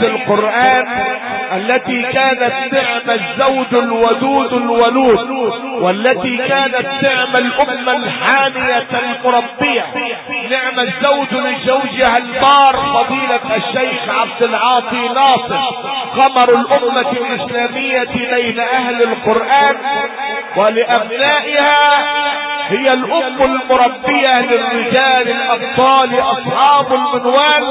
آية القرآن التي كانت نعم الزوج الودود الولود والتي كانت نعم الأمة الحامية المربية. نعم الزوج لزوجها البار فضيلة الشيخ عبد العاطي ناصر. قمر الأمة الإسلامية بين أهل القرآن ولأبنائها هي الأم المربية للرجال الأبطال أصحاب المنوال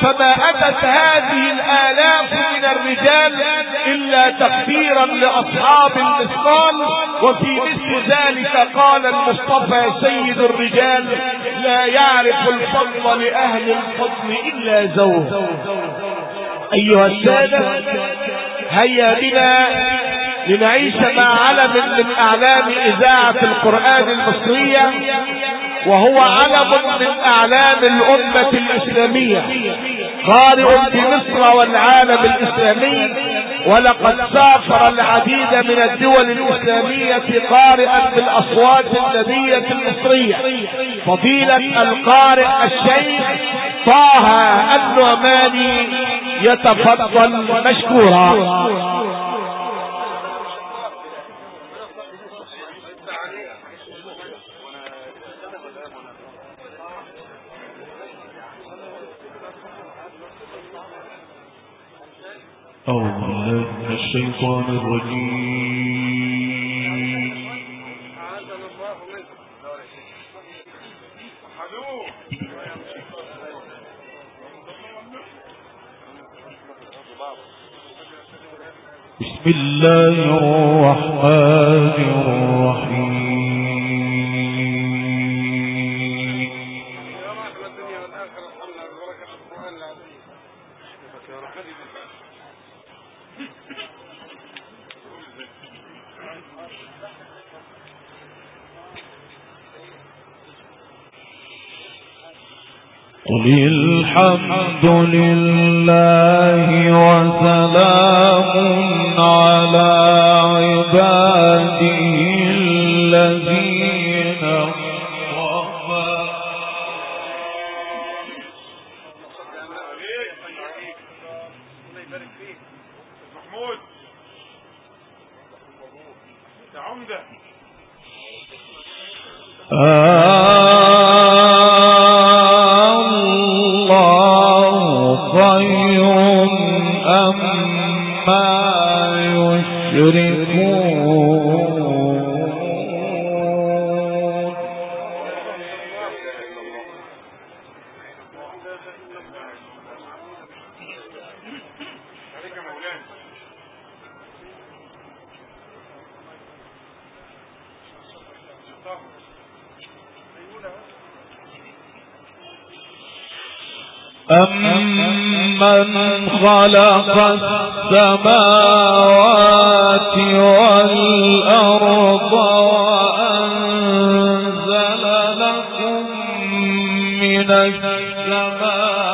فما أتت هذه الآلاف من الرجال إلا تقديرا لأصحاب المثقال وفي مثل ذلك قال المصطفى سيد الرجال لا يعرف الفضل لأهل الفضل إلا زوج أيها السادة هيا بنا لنعيش مع علم من أعلام إذاعة القرآن المصرية وهو علم من أعلام الأمة الإسلامية قارئ في مصر والعالم الإسلامي ولقد سافر العديد من الدول الإسلامية قارئا بالاصوات النبية المصرية. فضيلة القارئ الشيخ طه النعماني يتفضل مشكورا. الشيطان بسم الله الرحمن الرحيم. الحمد لله وسلام على عباده الذين اصطفى. محمود يا عمده خير أما يشركون عليك يا مولانا أمن خلق السماوات والأرض وأنزل لكم من السماء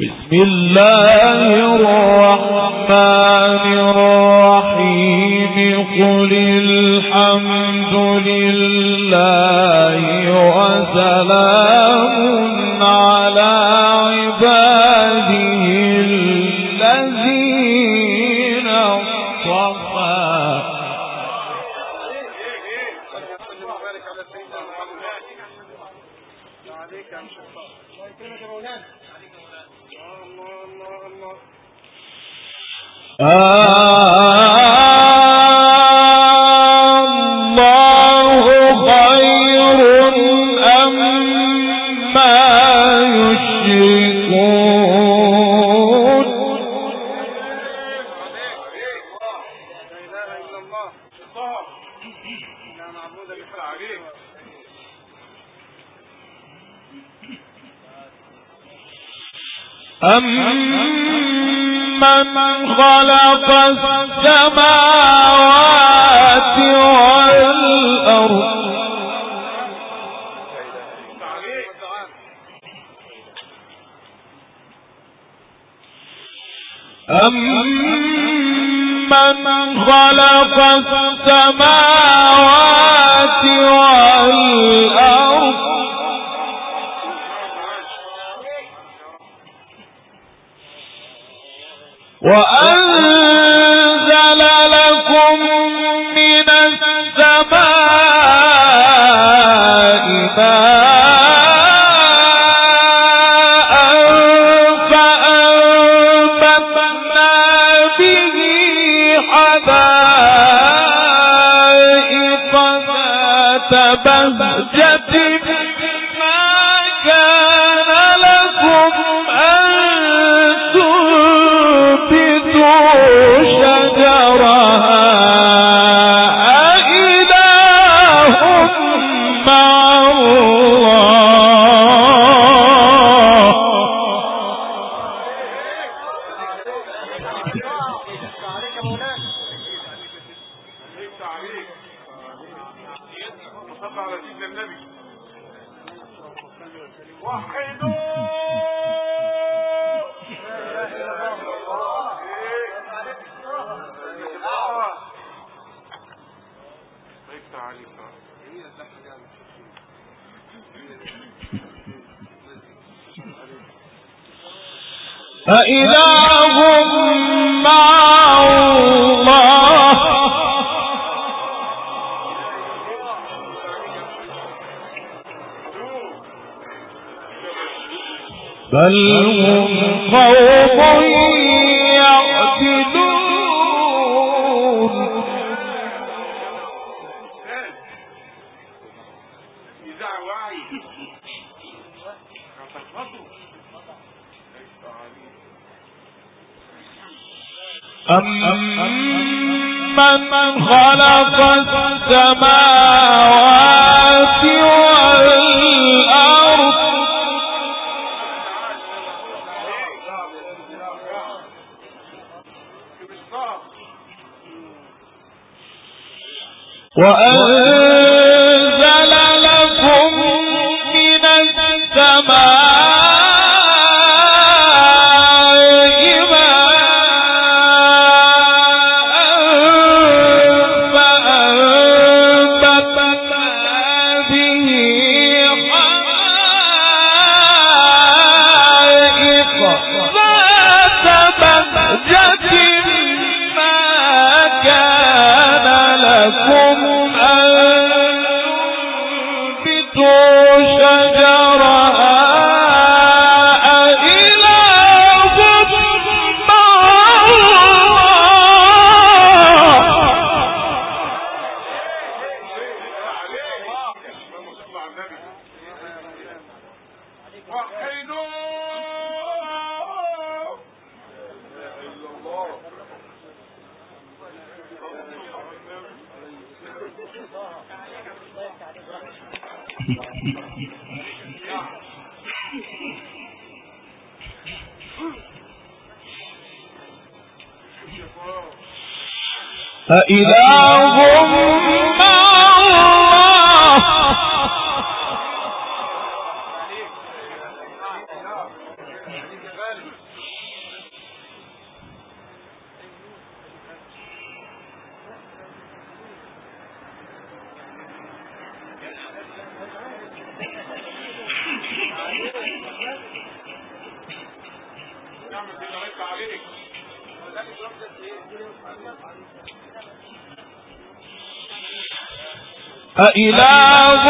بسم الله الرحمن الرحيم. قل الحمد لله وسلام أمن خلق السماوات والأرض أمن خلق السماوات بهجة فإذا هم أمن خلق السماوات والأرض وأن تُمْ أإله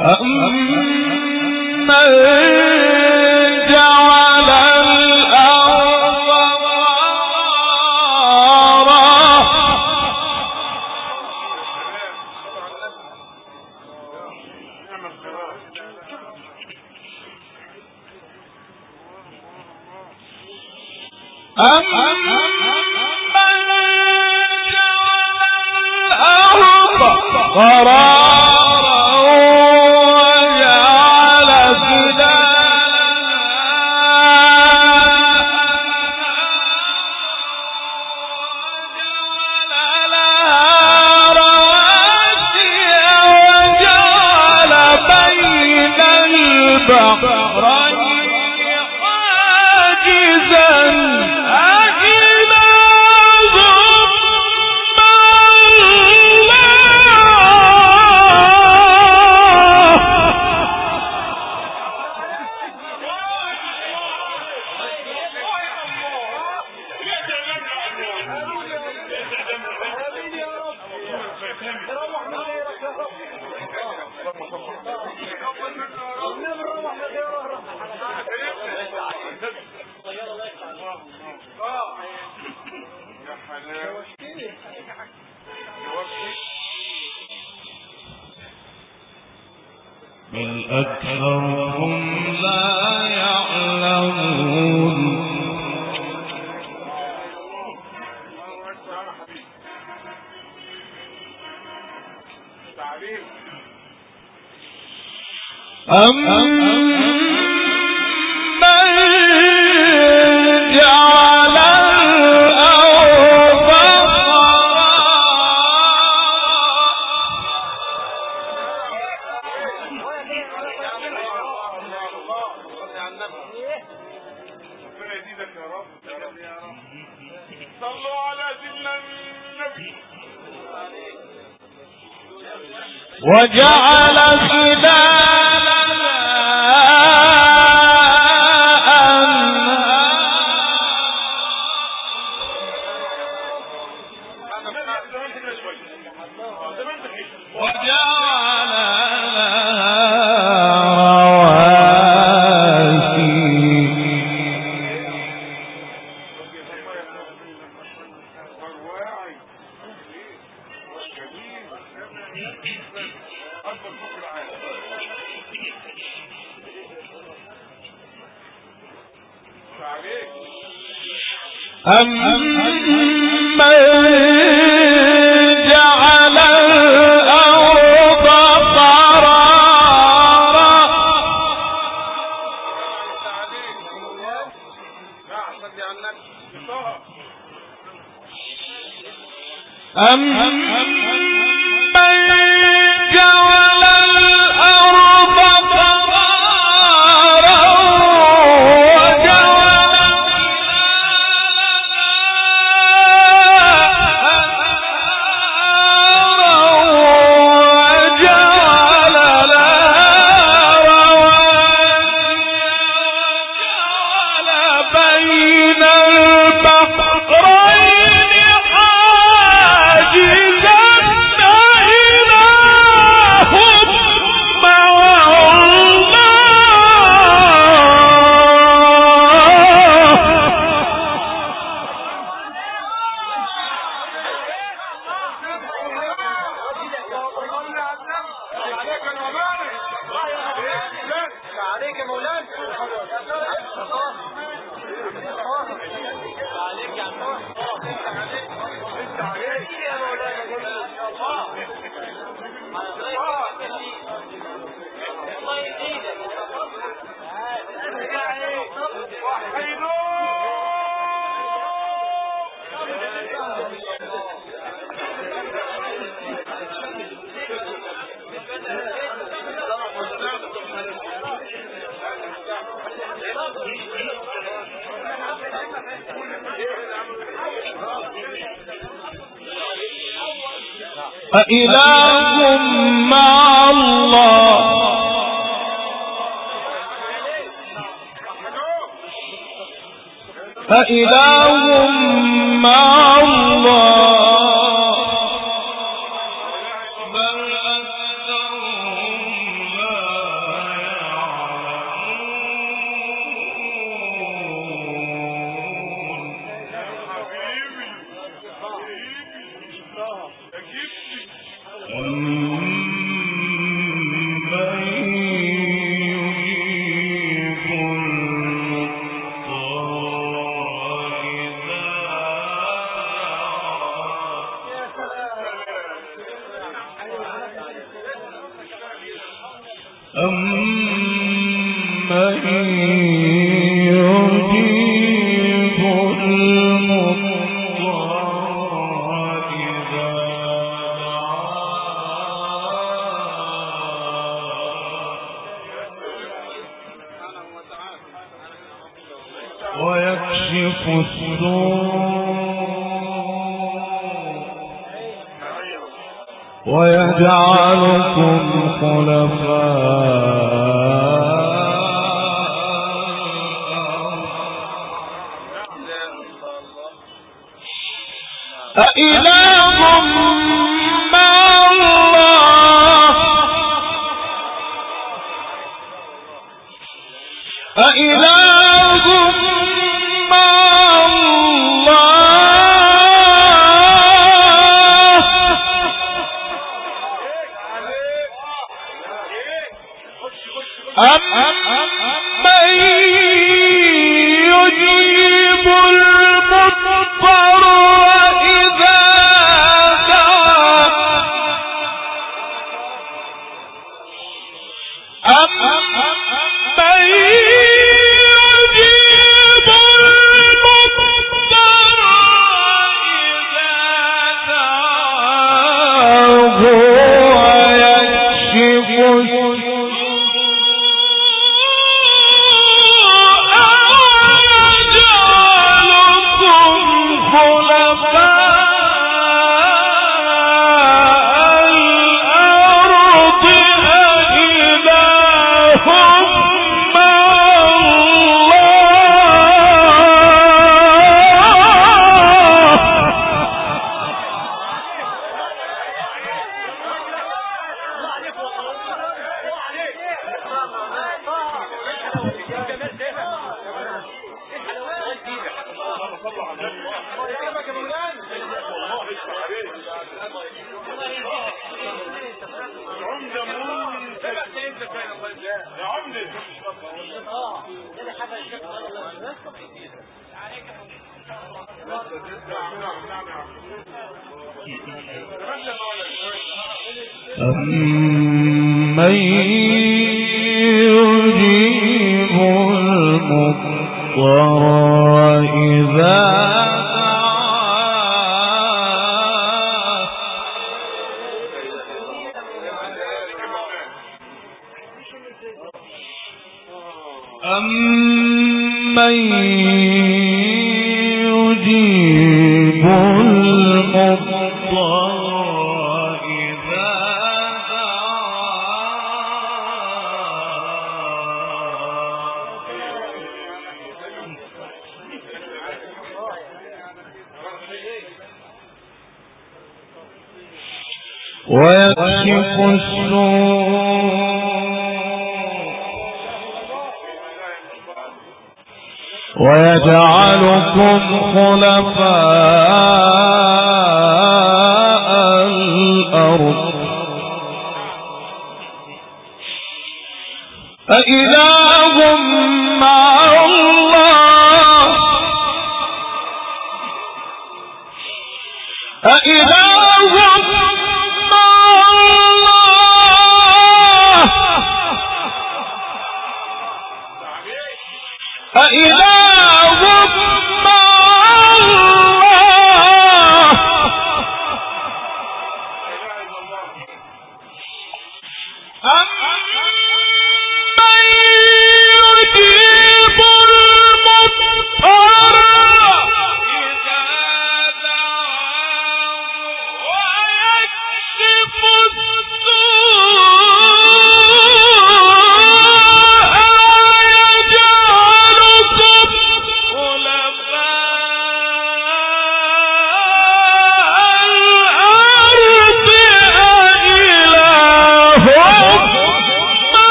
أمن جعل أمن مع الله. فإله مع الله. ويجعلكم خلفاء أم من يجيب المضطر. ويكشف السوء ويجعلكم خلفاء الأرض.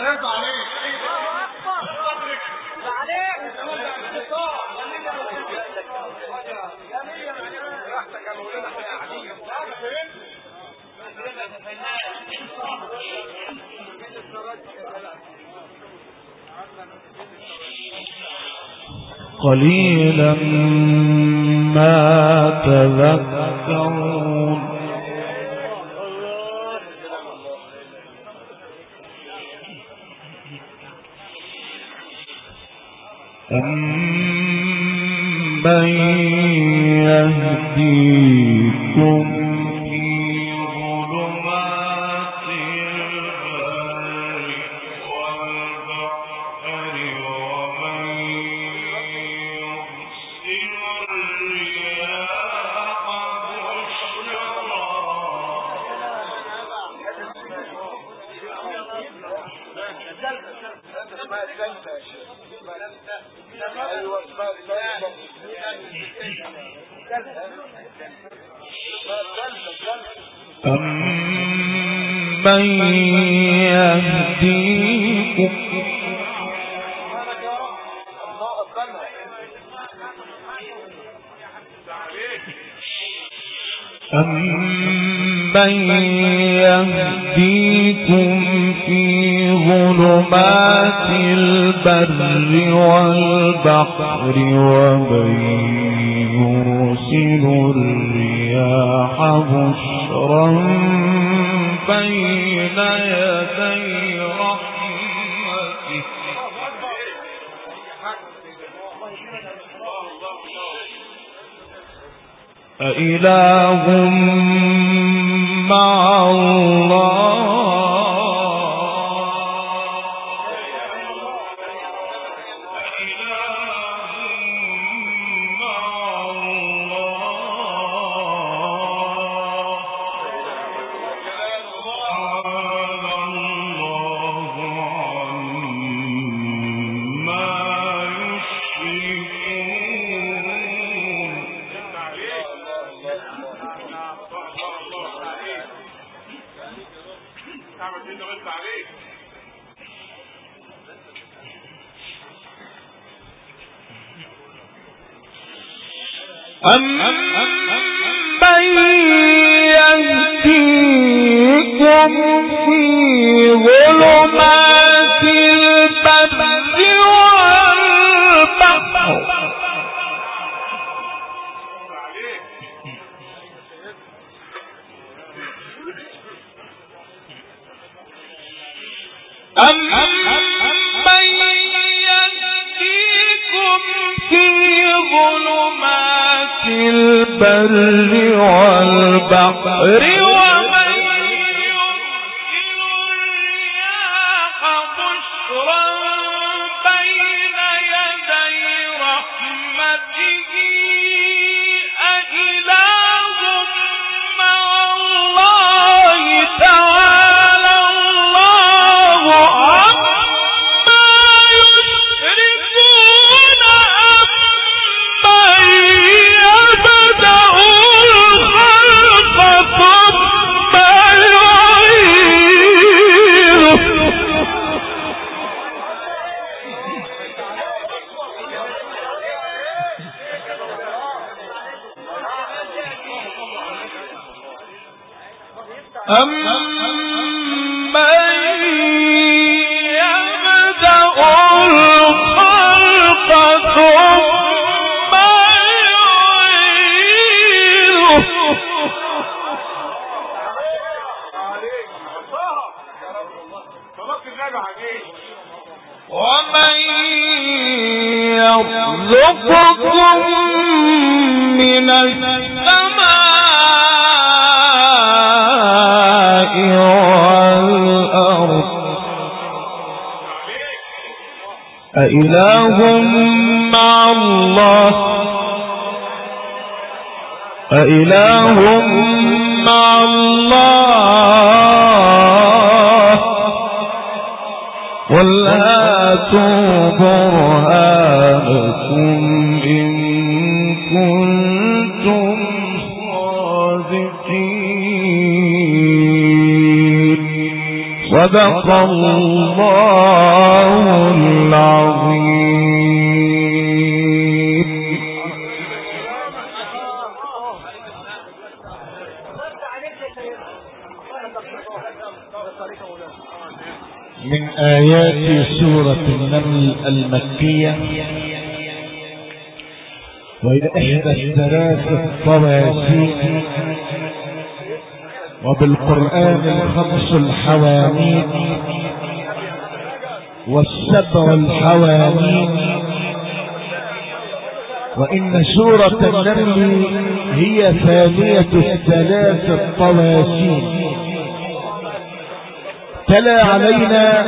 عليك عليك. يا قليلا ما تذكرون. أمن يهديكم أمن يهديكم. أمن يهديكم في ظلمات البر والبحر ومن يرسل الرياح بشرا بين يدي رحمته أإله مع الله. أمن يهديكم في ظلمات البر والبحر البر والبحر يرزقكم من السماء والأرض. أإله مع الله. أإله مع الله. قل هاتوا صدق الله العظيم. من آيات سورة النمل المكية. وإلى إحدى الثلاث الطواسين وبالقرآن الخمس الحواميم والسبع الحواميم وإن سورة النمل هي ثانية الثلاث الطواسين تلا علينا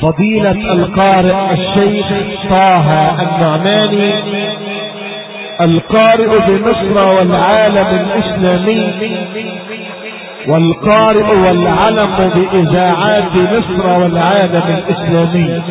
فضيلة القارئ الشيخ طه النعماني القارئ بمصر والعالم الإسلامي والقارئ والعلم بإذاعات مصر والعالم الإسلامي.